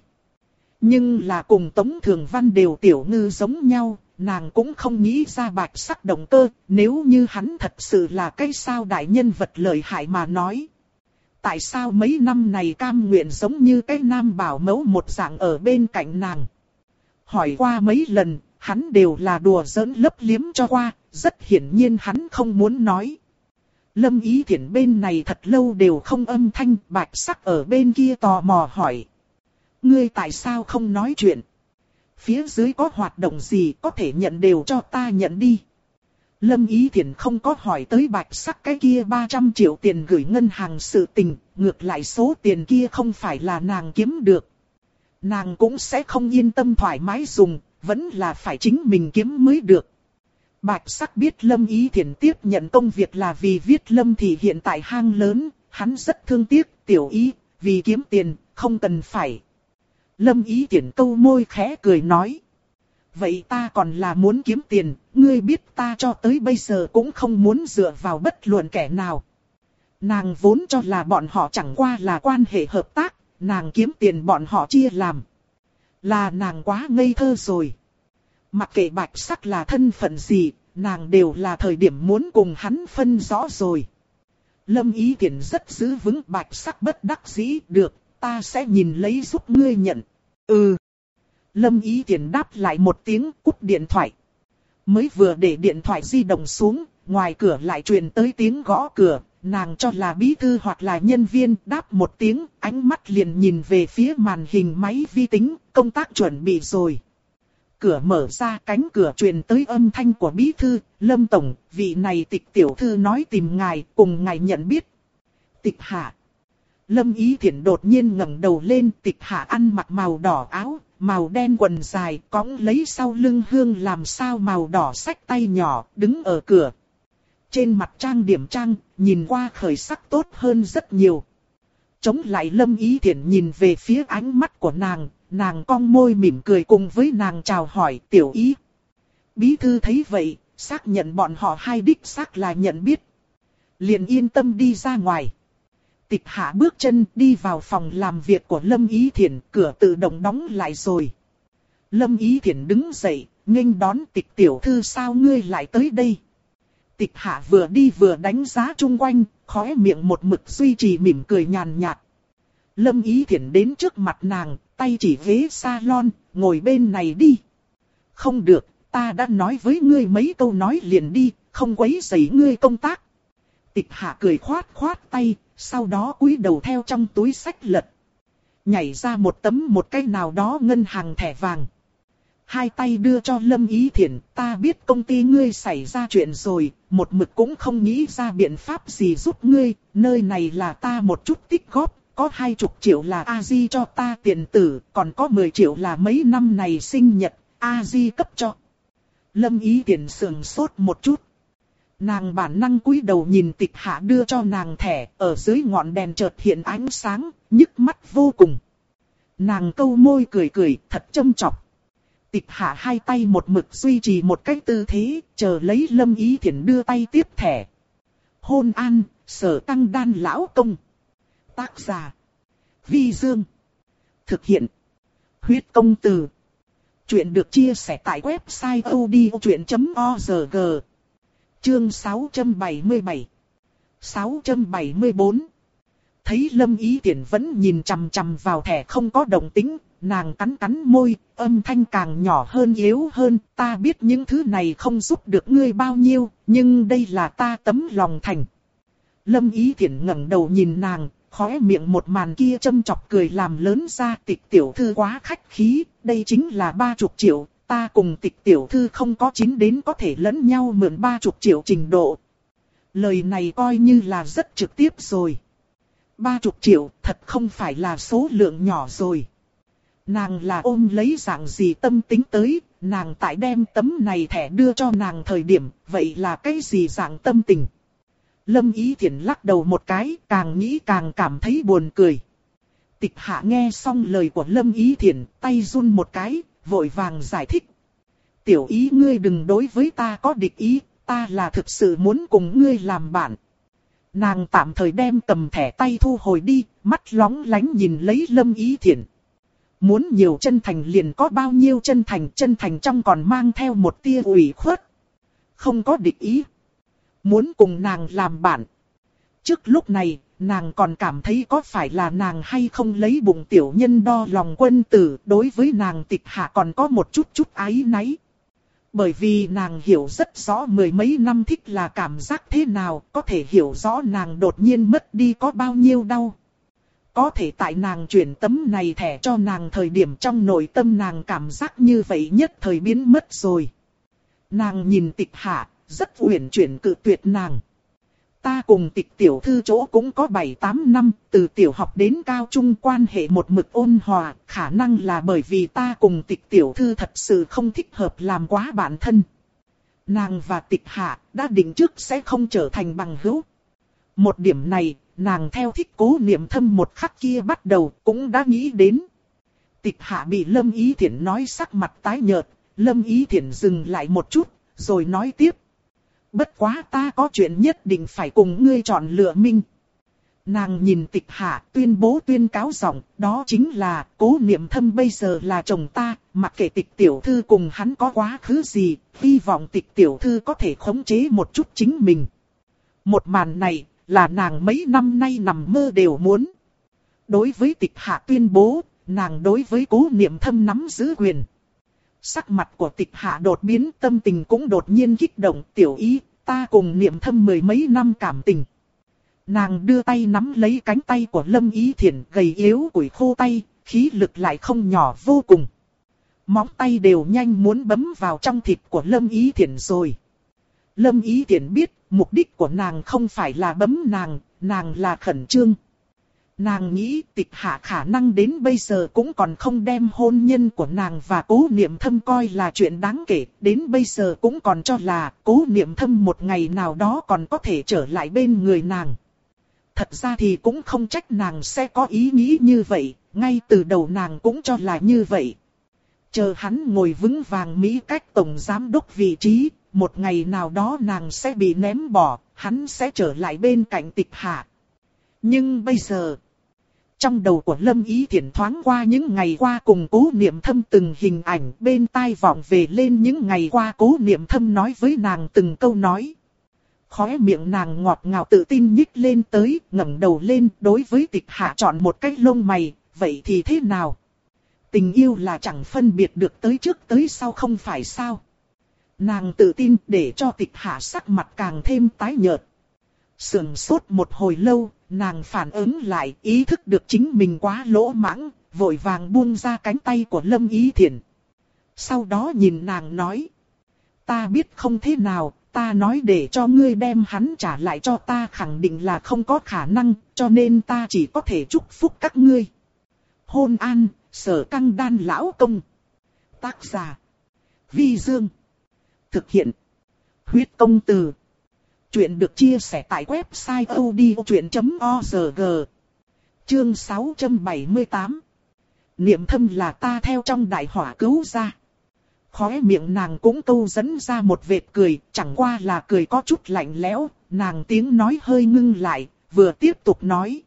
Nhưng là cùng Tống Thường Văn đều tiểu ngư giống nhau, nàng cũng không nghĩ ra bạch sắc động cơ, nếu như hắn thật sự là cái sao đại nhân vật lợi hại mà nói. Tại sao mấy năm này cam nguyện giống như cái nam bảo mẫu một dạng ở bên cạnh nàng? hỏi qua mấy lần, hắn đều là đùa giỡn lấp liếm cho qua, rất hiển nhiên hắn không muốn nói. Lâm ý thiển bên này thật lâu đều không âm thanh, bạch sắc ở bên kia tò mò hỏi. Ngươi tại sao không nói chuyện? Phía dưới có hoạt động gì có thể nhận đều cho ta nhận đi. Lâm Ý Thiển không có hỏi tới bạch sắc cái kia 300 triệu tiền gửi ngân hàng sự tình, ngược lại số tiền kia không phải là nàng kiếm được. Nàng cũng sẽ không yên tâm thoải mái dùng, vẫn là phải chính mình kiếm mới được. Bạch sắc biết Lâm Ý Thiển tiếp nhận công việc là vì viết Lâm thì hiện tại hang lớn, hắn rất thương tiếc, tiểu ý, vì kiếm tiền, không cần phải. Lâm Ý Thiển câu môi khẽ cười nói. Vậy ta còn là muốn kiếm tiền, ngươi biết ta cho tới bây giờ cũng không muốn dựa vào bất luận kẻ nào. Nàng vốn cho là bọn họ chẳng qua là quan hệ hợp tác, nàng kiếm tiền bọn họ chia làm. Là nàng quá ngây thơ rồi. Mặc kệ bạch sắc là thân phận gì, nàng đều là thời điểm muốn cùng hắn phân rõ rồi. Lâm ý tiện rất giữ vững bạch sắc bất đắc dĩ được, ta sẽ nhìn lấy giúp ngươi nhận. Ừ. Lâm ý tiện đáp lại một tiếng cúp điện thoại. Mới vừa để điện thoại di động xuống, ngoài cửa lại truyền tới tiếng gõ cửa, nàng cho là bí thư hoặc là nhân viên đáp một tiếng, ánh mắt liền nhìn về phía màn hình máy vi tính, công tác chuẩn bị rồi. Cửa mở ra cánh cửa truyền tới âm thanh của bí thư, Lâm Tổng, vị này tịch tiểu thư nói tìm ngài, cùng ngài nhận biết. Tịch hạ. Lâm Ý thiện đột nhiên ngẩng đầu lên, tịch hạ ăn mặc màu đỏ áo, màu đen quần dài, cõng lấy sau lưng hương làm sao màu đỏ sách tay nhỏ, đứng ở cửa. Trên mặt trang điểm trang, nhìn qua khởi sắc tốt hơn rất nhiều. Chống lại Lâm Ý thiện nhìn về phía ánh mắt của nàng, nàng cong môi mỉm cười cùng với nàng chào hỏi tiểu ý. Bí thư thấy vậy, xác nhận bọn họ hai đích xác là nhận biết. Liền yên tâm đi ra ngoài. Tịch hạ bước chân đi vào phòng làm việc của Lâm Ý Thiển, cửa tự động đóng lại rồi. Lâm Ý Thiển đứng dậy, nghênh đón tịch tiểu thư sao ngươi lại tới đây. Tịch hạ vừa đi vừa đánh giá chung quanh, khóe miệng một mực duy trì mỉm cười nhàn nhạt. Lâm Ý Thiển đến trước mặt nàng, tay chỉ ghế salon, ngồi bên này đi. Không được, ta đã nói với ngươi mấy câu nói liền đi, không quấy rầy ngươi công tác. Tịch hạ cười khoát khoát tay, sau đó cúi đầu theo trong túi sách lật. Nhảy ra một tấm một cái nào đó ngân hàng thẻ vàng. Hai tay đưa cho Lâm Ý Thiển, ta biết công ty ngươi xảy ra chuyện rồi, một mực cũng không nghĩ ra biện pháp gì giúp ngươi, nơi này là ta một chút tích góp, có hai chục triệu là A-di cho ta tiền tử, còn có 10 triệu là mấy năm này sinh nhật, A-di cấp cho. Lâm Ý tiền sườn sốt một chút. Nàng bản năng cúi đầu nhìn tịch hạ đưa cho nàng thẻ, ở dưới ngọn đèn chợt hiện ánh sáng, nhức mắt vô cùng. Nàng câu môi cười cười, thật châm chọc. Tịch hạ hai tay một mực duy trì một cách tư thế, chờ lấy lâm ý thiện đưa tay tiếp thẻ. Hôn an, sở tăng đan lão công. Tác giả. Vi Dương. Thực hiện. Huyết công từ. Chuyện được chia sẻ tại website odchuyện.org. Chương 677 674 Thấy Lâm Ý Tiễn vẫn nhìn chằm chằm vào thẻ không có động tính, nàng cắn cắn môi, âm thanh càng nhỏ hơn yếu hơn, ta biết những thứ này không giúp được ngươi bao nhiêu, nhưng đây là ta tấm lòng thành. Lâm Ý Tiễn ngẩng đầu nhìn nàng, khóe miệng một màn kia châm chọc cười làm lớn ra tịch tiểu thư quá khách khí, đây chính là ba chục triệu, ta cùng tịch tiểu thư không có chín đến có thể lẫn nhau mượn ba chục triệu trình độ. Lời này coi như là rất trực tiếp rồi. Ba chục triệu thật không phải là số lượng nhỏ rồi. Nàng là ôm lấy dạng gì tâm tính tới, nàng tại đem tấm này thẻ đưa cho nàng thời điểm, vậy là cái gì dạng tâm tình. Lâm Ý Thiển lắc đầu một cái, càng nghĩ càng cảm thấy buồn cười. Tịch hạ nghe xong lời của Lâm Ý Thiển, tay run một cái, vội vàng giải thích. Tiểu ý ngươi đừng đối với ta có địch ý, ta là thực sự muốn cùng ngươi làm bạn. Nàng tạm thời đem cầm thẻ tay thu hồi đi, mắt lóng lánh nhìn lấy lâm ý thiển. Muốn nhiều chân thành liền có bao nhiêu chân thành, chân thành trong còn mang theo một tia ủy khuất. Không có địch ý. Muốn cùng nàng làm bạn. Trước lúc này, nàng còn cảm thấy có phải là nàng hay không lấy bụng tiểu nhân đo lòng quân tử, đối với nàng tịch hạ còn có một chút chút ái náy. Bởi vì nàng hiểu rất rõ mười mấy năm thích là cảm giác thế nào, có thể hiểu rõ nàng đột nhiên mất đi có bao nhiêu đau. Có thể tại nàng chuyển tấm này thẻ cho nàng thời điểm trong nội tâm nàng cảm giác như vậy nhất thời biến mất rồi. Nàng nhìn tịch hạ, rất uyển chuyển cự tuyệt nàng. Ta cùng tịch tiểu thư chỗ cũng có 7-8 năm, từ tiểu học đến cao trung quan hệ một mực ôn hòa, khả năng là bởi vì ta cùng tịch tiểu thư thật sự không thích hợp làm quá bản thân. Nàng và tịch hạ đã định trước sẽ không trở thành bằng hữu. Một điểm này, nàng theo thích cố niệm thâm một khắc kia bắt đầu cũng đã nghĩ đến. Tịch hạ bị Lâm Ý Thiển nói sắc mặt tái nhợt, Lâm Ý Thiển dừng lại một chút, rồi nói tiếp. Bất quá ta có chuyện nhất định phải cùng ngươi chọn lựa minh. Nàng nhìn tịch hạ tuyên bố tuyên cáo giọng, đó chính là cố niệm thâm bây giờ là chồng ta, mặc kệ tịch tiểu thư cùng hắn có quá khứ gì, hy vọng tịch tiểu thư có thể khống chế một chút chính mình. Một màn này, là nàng mấy năm nay nằm mơ đều muốn. Đối với tịch hạ tuyên bố, nàng đối với cố niệm thâm nắm giữ quyền. Sắc mặt của tịch hạ đột biến tâm tình cũng đột nhiên kích động tiểu ý, ta cùng niệm thâm mười mấy năm cảm tình. Nàng đưa tay nắm lấy cánh tay của Lâm Ý Thiển gầy yếu củi khô tay, khí lực lại không nhỏ vô cùng. Móng tay đều nhanh muốn bấm vào trong thịt của Lâm Ý Thiển rồi. Lâm Ý Thiển biết mục đích của nàng không phải là bấm nàng, nàng là khẩn trương. Nàng nghĩ tịch hạ khả năng đến bây giờ cũng còn không đem hôn nhân của nàng và cố niệm thâm coi là chuyện đáng kể, đến bây giờ cũng còn cho là cố niệm thâm một ngày nào đó còn có thể trở lại bên người nàng. Thật ra thì cũng không trách nàng sẽ có ý nghĩ như vậy, ngay từ đầu nàng cũng cho là như vậy. Chờ hắn ngồi vững vàng Mỹ cách tổng giám đốc vị trí, một ngày nào đó nàng sẽ bị ném bỏ, hắn sẽ trở lại bên cạnh tịch hạ. Nhưng bây giờ, trong đầu của Lâm Ý Thiển thoáng qua những ngày qua cùng cố niệm thâm từng hình ảnh bên tai vọng về lên những ngày qua cố niệm thâm nói với nàng từng câu nói. Khóe miệng nàng ngọt ngào tự tin nhích lên tới, ngẩng đầu lên đối với tịch hạ chọn một cái lông mày, vậy thì thế nào? Tình yêu là chẳng phân biệt được tới trước tới sau không phải sao? Nàng tự tin để cho tịch hạ sắc mặt càng thêm tái nhợt. Sườn sốt một hồi lâu, nàng phản ứng lại ý thức được chính mình quá lỗ mãng, vội vàng buông ra cánh tay của Lâm Ý Thiển. Sau đó nhìn nàng nói. Ta biết không thế nào, ta nói để cho ngươi đem hắn trả lại cho ta khẳng định là không có khả năng, cho nên ta chỉ có thể chúc phúc các ngươi. Hôn an, sở căng đan lão công. Tác giả. Vi Dương. Thực hiện. Huyết công từ. Chuyện được chia sẻ tại website odchuyện.org. Chương 678. Niệm thâm là ta theo trong đại hỏa cứu ra. Khóe miệng nàng cũng câu dẫn ra một vệt cười, chẳng qua là cười có chút lạnh lẽo, nàng tiếng nói hơi ngưng lại, vừa tiếp tục nói.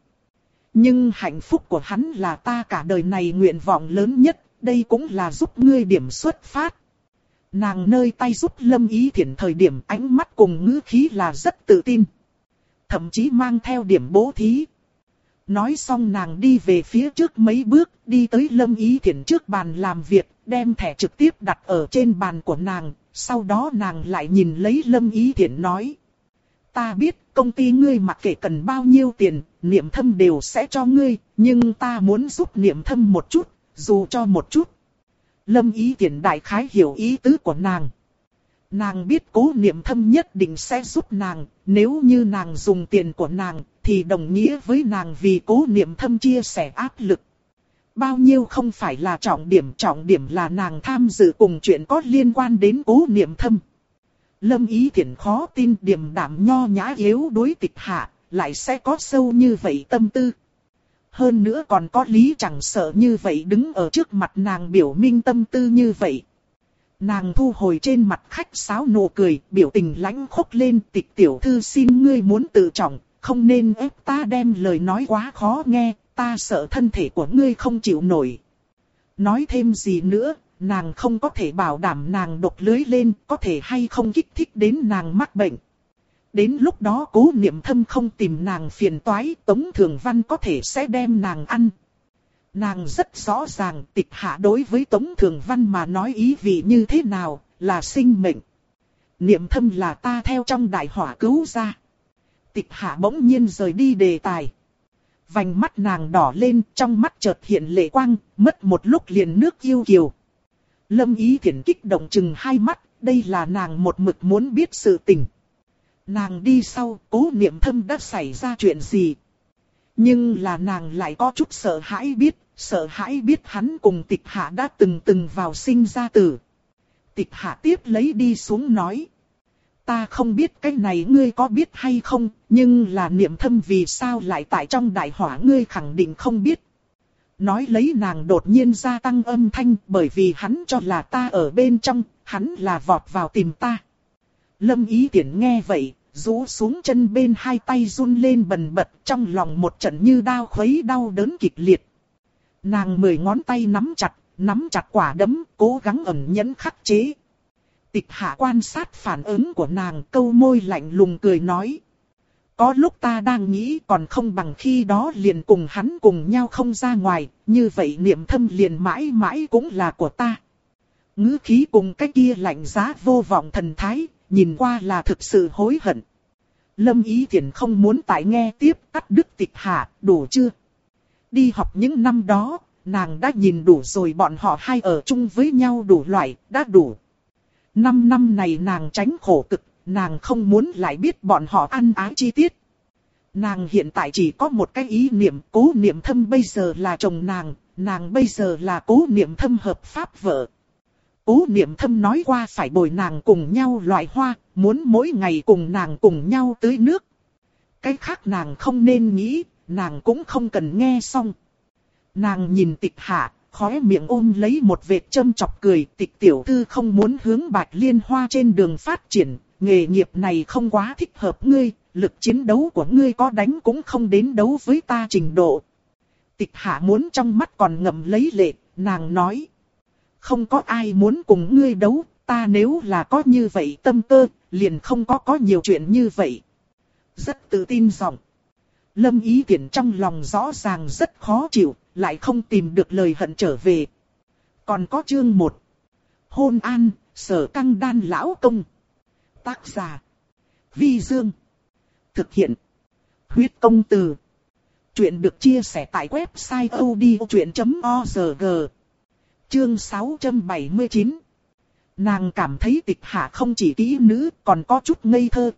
Nhưng hạnh phúc của hắn là ta cả đời này nguyện vọng lớn nhất, đây cũng là giúp ngươi điểm xuất phát. Nàng nơi tay giúp Lâm Ý Thiển thời điểm ánh mắt cùng ngữ khí là rất tự tin. Thậm chí mang theo điểm bố thí. Nói xong nàng đi về phía trước mấy bước, đi tới Lâm Ý Thiển trước bàn làm việc, đem thẻ trực tiếp đặt ở trên bàn của nàng, sau đó nàng lại nhìn lấy Lâm Ý Thiển nói. Ta biết công ty ngươi mặc kệ cần bao nhiêu tiền, niệm thâm đều sẽ cho ngươi, nhưng ta muốn giúp niệm thâm một chút, dù cho một chút. Lâm ý tiện đại khái hiểu ý tứ của nàng. Nàng biết cố niệm thâm nhất định sẽ giúp nàng, nếu như nàng dùng tiền của nàng, thì đồng nghĩa với nàng vì cố niệm thâm chia sẻ áp lực. Bao nhiêu không phải là trọng điểm, trọng điểm là nàng tham dự cùng chuyện có liên quan đến cố niệm thâm. Lâm ý thiện khó tin điểm đảm nho nhã yếu đối tịch hạ, lại sẽ có sâu như vậy tâm tư. Hơn nữa còn có lý chẳng sợ như vậy đứng ở trước mặt nàng biểu minh tâm tư như vậy. Nàng thu hồi trên mặt khách sáo nụ cười, biểu tình lãnh khốc lên tịch tiểu thư xin ngươi muốn tự trọng, không nên ép ta đem lời nói quá khó nghe, ta sợ thân thể của ngươi không chịu nổi. Nói thêm gì nữa, nàng không có thể bảo đảm nàng độc lưới lên, có thể hay không kích thích đến nàng mắc bệnh. Đến lúc đó cố niệm thâm không tìm nàng phiền toái, Tống Thường Văn có thể sẽ đem nàng ăn. Nàng rất rõ ràng tịch hạ đối với Tống Thường Văn mà nói ý vị như thế nào, là sinh mệnh. Niệm thâm là ta theo trong đại hỏa cứu ra. Tịch hạ bỗng nhiên rời đi đề tài. Vành mắt nàng đỏ lên, trong mắt chợt hiện lệ quang, mất một lúc liền nước yêu kiều. Lâm ý thiện kích động chừng hai mắt, đây là nàng một mực muốn biết sự tình. Nàng đi sau, cố niệm thâm đã xảy ra chuyện gì. Nhưng là nàng lại có chút sợ hãi biết, sợ hãi biết hắn cùng tịch hạ đã từng từng vào sinh ra tử. Tịch hạ tiếp lấy đi xuống nói. Ta không biết cái này ngươi có biết hay không, nhưng là niệm thâm vì sao lại tại trong đại hỏa ngươi khẳng định không biết. Nói lấy nàng đột nhiên gia tăng âm thanh bởi vì hắn cho là ta ở bên trong, hắn là vọt vào tìm ta. Lâm ý tiện nghe vậy, rũ xuống chân bên hai tay run lên bần bật trong lòng một trận như đau khuấy đau đớn kịch liệt. Nàng mười ngón tay nắm chặt, nắm chặt quả đấm, cố gắng ẩn nhẫn khắc chế. Tịch hạ quan sát phản ứng của nàng câu môi lạnh lùng cười nói. Có lúc ta đang nghĩ còn không bằng khi đó liền cùng hắn cùng nhau không ra ngoài, như vậy niệm thâm liền mãi mãi cũng là của ta. ngữ khí cùng cái kia lạnh giá vô vọng thần thái, nhìn qua là thực sự hối hận. Lâm ý Thiển không muốn tại nghe tiếp cắt đứt tịch hạ, đủ chưa? Đi học những năm đó, nàng đã nhìn đủ rồi bọn họ hai ở chung với nhau đủ loại, đã đủ. Năm năm này nàng tránh khổ cực, nàng không muốn lại biết bọn họ ăn ái chi tiết. Nàng hiện tại chỉ có một cái ý niệm, cố niệm thâm bây giờ là chồng nàng, nàng bây giờ là cố niệm thâm hợp pháp vợ. Cố niệm thâm nói qua phải bồi nàng cùng nhau loại hoa, muốn mỗi ngày cùng nàng cùng nhau tưới nước. Cái khác nàng không nên nghĩ, nàng cũng không cần nghe xong. Nàng nhìn tịch hạ, khóe miệng ôm lấy một vệt châm chọc cười. Tịch tiểu thư không muốn hướng bạch liên hoa trên đường phát triển, nghề nghiệp này không quá thích hợp ngươi, lực chiến đấu của ngươi có đánh cũng không đến đấu với ta trình độ. Tịch hạ muốn trong mắt còn ngậm lấy lệ, nàng nói. Không có ai muốn cùng ngươi đấu, ta nếu là có như vậy tâm cơ, liền không có có nhiều chuyện như vậy. Rất tự tin giọng. Lâm ý tiện trong lòng rõ ràng rất khó chịu, lại không tìm được lời hận trở về. Còn có chương 1. Hôn an, sở căng đan lão công. Tác giả. Vi Dương. Thực hiện. Huyết công từ. Chuyện được chia sẻ tại website odchuyện.org. Chương 679. Nàng cảm thấy tịch hạ không chỉ kỹ nữ còn có chút ngây thơ.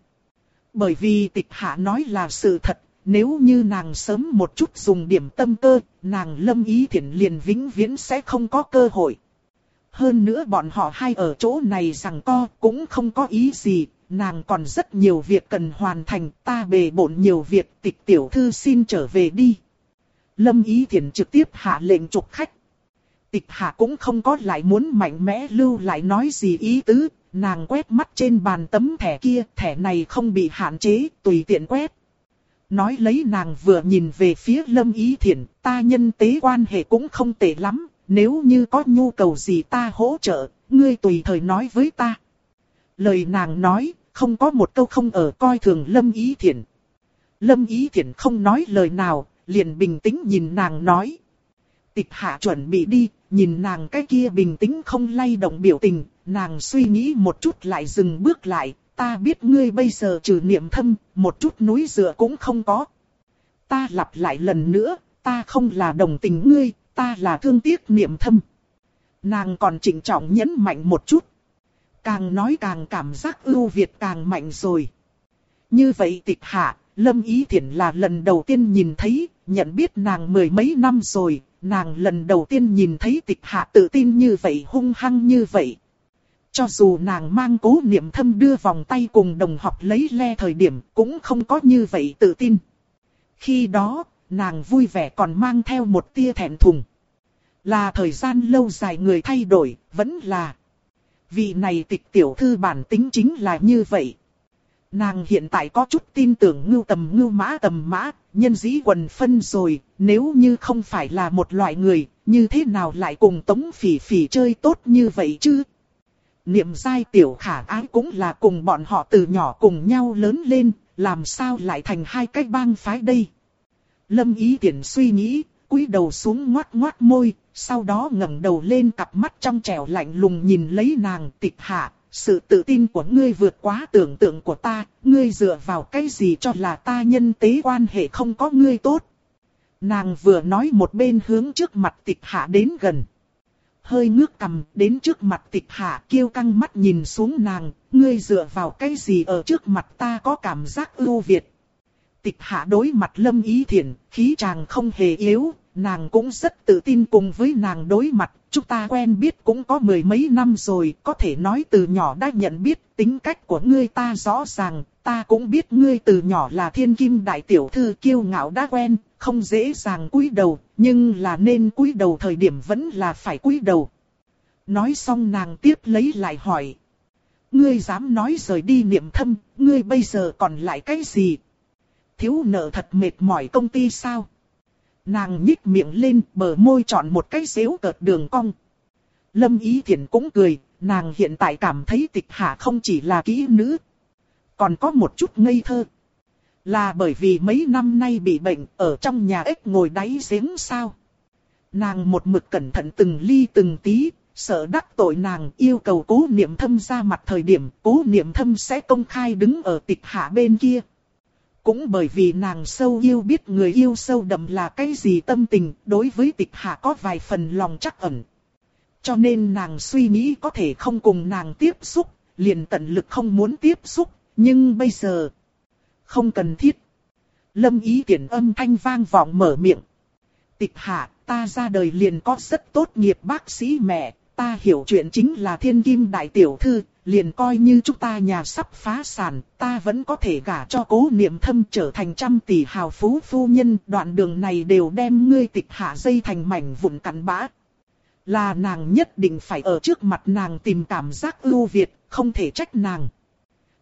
Bởi vì tịch hạ nói là sự thật, nếu như nàng sớm một chút dùng điểm tâm cơ, nàng lâm ý thiện liền vĩnh viễn sẽ không có cơ hội. Hơn nữa bọn họ hai ở chỗ này rằng co cũng không có ý gì, nàng còn rất nhiều việc cần hoàn thành, ta bề bộn nhiều việc, tịch tiểu thư xin trở về đi. Lâm ý thiện trực tiếp hạ lệnh trục khách. Tịch hạ cũng không có lại muốn mạnh mẽ lưu lại nói gì ý tứ, nàng quét mắt trên bàn tấm thẻ kia, thẻ này không bị hạn chế, tùy tiện quét. Nói lấy nàng vừa nhìn về phía lâm ý thiện, ta nhân tế quan hệ cũng không tệ lắm, nếu như có nhu cầu gì ta hỗ trợ, ngươi tùy thời nói với ta. Lời nàng nói, không có một câu không ở coi thường lâm ý thiện. Lâm ý thiện không nói lời nào, liền bình tĩnh nhìn nàng nói. Tịch hạ chuẩn bị đi, nhìn nàng cái kia bình tĩnh không lay động biểu tình, nàng suy nghĩ một chút lại dừng bước lại, ta biết ngươi bây giờ trừ niệm thâm, một chút núi dựa cũng không có. Ta lặp lại lần nữa, ta không là đồng tình ngươi, ta là thương tiếc niệm thâm. Nàng còn chỉnh trọng nhấn mạnh một chút. Càng nói càng cảm giác ưu việt càng mạnh rồi. Như vậy tịch hạ, Lâm Ý Thiển là lần đầu tiên nhìn thấy, nhận biết nàng mười mấy năm rồi, nàng lần đầu tiên nhìn thấy tịch hạ tự tin như vậy hung hăng như vậy. Cho dù nàng mang cố niệm thâm đưa vòng tay cùng đồng học lấy le thời điểm cũng không có như vậy tự tin. Khi đó, nàng vui vẻ còn mang theo một tia thẹn thùng. Là thời gian lâu dài người thay đổi, vẫn là. Vị này tịch tiểu thư bản tính chính là như vậy. Nàng hiện tại có chút tin tưởng ngưu tầm ngưu mã tầm mã, nhân dĩ quần phân rồi, nếu như không phải là một loại người, như thế nào lại cùng tống phỉ phỉ chơi tốt như vậy chứ? Niệm giai tiểu khả ái cũng là cùng bọn họ từ nhỏ cùng nhau lớn lên, làm sao lại thành hai cái bang phái đây? Lâm ý tiện suy nghĩ, cúi đầu xuống ngoát ngoát môi, sau đó ngẩng đầu lên cặp mắt trong trẻo lạnh lùng nhìn lấy nàng tịch hạ. Sự tự tin của ngươi vượt quá tưởng tượng của ta, ngươi dựa vào cái gì cho là ta nhân tế quan hệ không có ngươi tốt. Nàng vừa nói một bên hướng trước mặt tịch hạ đến gần. Hơi ngước cầm đến trước mặt tịch hạ kêu căng mắt nhìn xuống nàng, ngươi dựa vào cái gì ở trước mặt ta có cảm giác ưu việt. Tịch hạ đối mặt lâm ý thiện, khí chàng không hề yếu, nàng cũng rất tự tin cùng với nàng đối mặt, chúng ta quen biết cũng có mười mấy năm rồi, có thể nói từ nhỏ đã nhận biết tính cách của ngươi ta rõ ràng, ta cũng biết ngươi từ nhỏ là thiên kim đại tiểu thư kiêu ngạo đã quen, không dễ dàng cúi đầu, nhưng là nên cúi đầu thời điểm vẫn là phải cúi đầu. Nói xong nàng tiếp lấy lại hỏi. Ngươi dám nói rời đi niệm thâm, ngươi bây giờ còn lại cái gì? Thiếu nợ thật mệt mỏi công ty sao? Nàng nhích miệng lên bờ môi chọn một cái xéo cợt đường cong. Lâm Ý Thiển cũng cười, nàng hiện tại cảm thấy tịch hạ không chỉ là kỹ nữ. Còn có một chút ngây thơ. Là bởi vì mấy năm nay bị bệnh ở trong nhà ếch ngồi đáy giếng sao. Nàng một mực cẩn thận từng ly từng tí, sợ đắc tội nàng yêu cầu cố niệm thâm ra mặt thời điểm cố niệm thâm sẽ công khai đứng ở tịch hạ bên kia. Cũng bởi vì nàng sâu yêu biết người yêu sâu đậm là cái gì tâm tình, đối với tịch hạ có vài phần lòng chắc ẩn. Cho nên nàng suy nghĩ có thể không cùng nàng tiếp xúc, liền tận lực không muốn tiếp xúc, nhưng bây giờ... Không cần thiết. Lâm ý tiện âm thanh vang vọng mở miệng. Tịch hạ, ta ra đời liền có rất tốt nghiệp bác sĩ mẹ, ta hiểu chuyện chính là thiên kim đại tiểu thư, liền coi như chúng ta nhà sắp phá sản, ta vẫn có thể gả cho cố niệm thâm trở thành trăm tỷ hào phú phu nhân, đoạn đường này đều đem ngươi tịch hạ dây thành mảnh vụn cắn bã. Là nàng nhất định phải ở trước mặt nàng tìm cảm giác ưu việt, không thể trách nàng.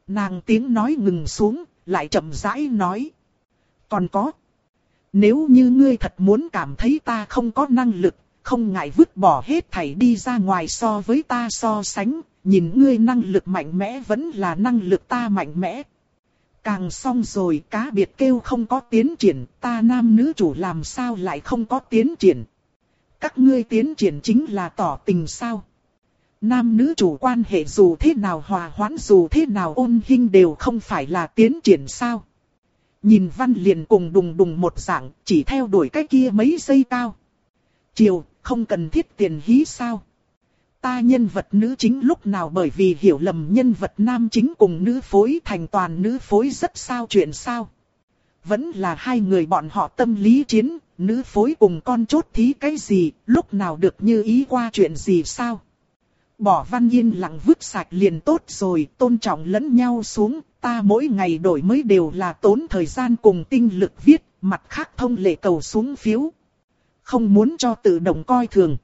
Nàng tiếng nói ngừng xuống, lại chậm rãi nói. Còn có. Nếu như ngươi thật muốn cảm thấy ta không có năng lực, không ngại vứt bỏ hết thảy đi ra ngoài so với ta so sánh, nhìn ngươi năng lực mạnh mẽ vẫn là năng lực ta mạnh mẽ. Càng xong rồi cá biệt kêu không có tiến triển, ta nam nữ chủ làm sao lại không có tiến triển. Các ngươi tiến triển chính là tỏ tình sao. Nam nữ chủ quan hệ dù thế nào hòa hoãn dù thế nào ôn hình đều không phải là tiến triển sao. Nhìn văn liền cùng đùng đùng một dạng, chỉ theo đuổi cái kia mấy giây cao. Chiều, không cần thiết tiền hí sao. Ta nhân vật nữ chính lúc nào bởi vì hiểu lầm nhân vật nam chính cùng nữ phối thành toàn nữ phối rất sao chuyện sao. Vẫn là hai người bọn họ tâm lý chiến, nữ phối cùng con chốt thí cái gì, lúc nào được như ý qua chuyện gì sao. Bỏ văn yên lặng vứt sạch liền tốt rồi, tôn trọng lẫn nhau xuống, ta mỗi ngày đổi mới đều là tốn thời gian cùng tinh lực viết, mặt khác thông lệ cầu xuống phiếu. Không muốn cho tự động coi thường.